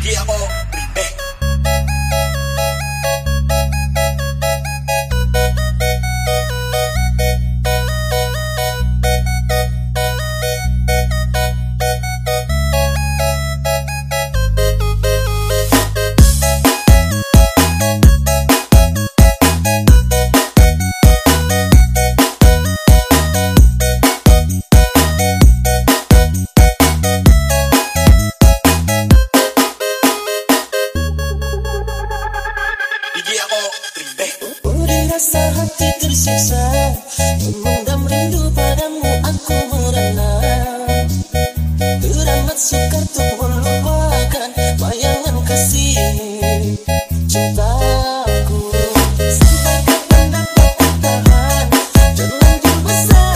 Iki aku tersiksa Memendam rindu padamu aku merana. Teramat sukar untuk melupakan bayangan kasih Cintaku. Sampai kapan dapat tahan Jalan besar.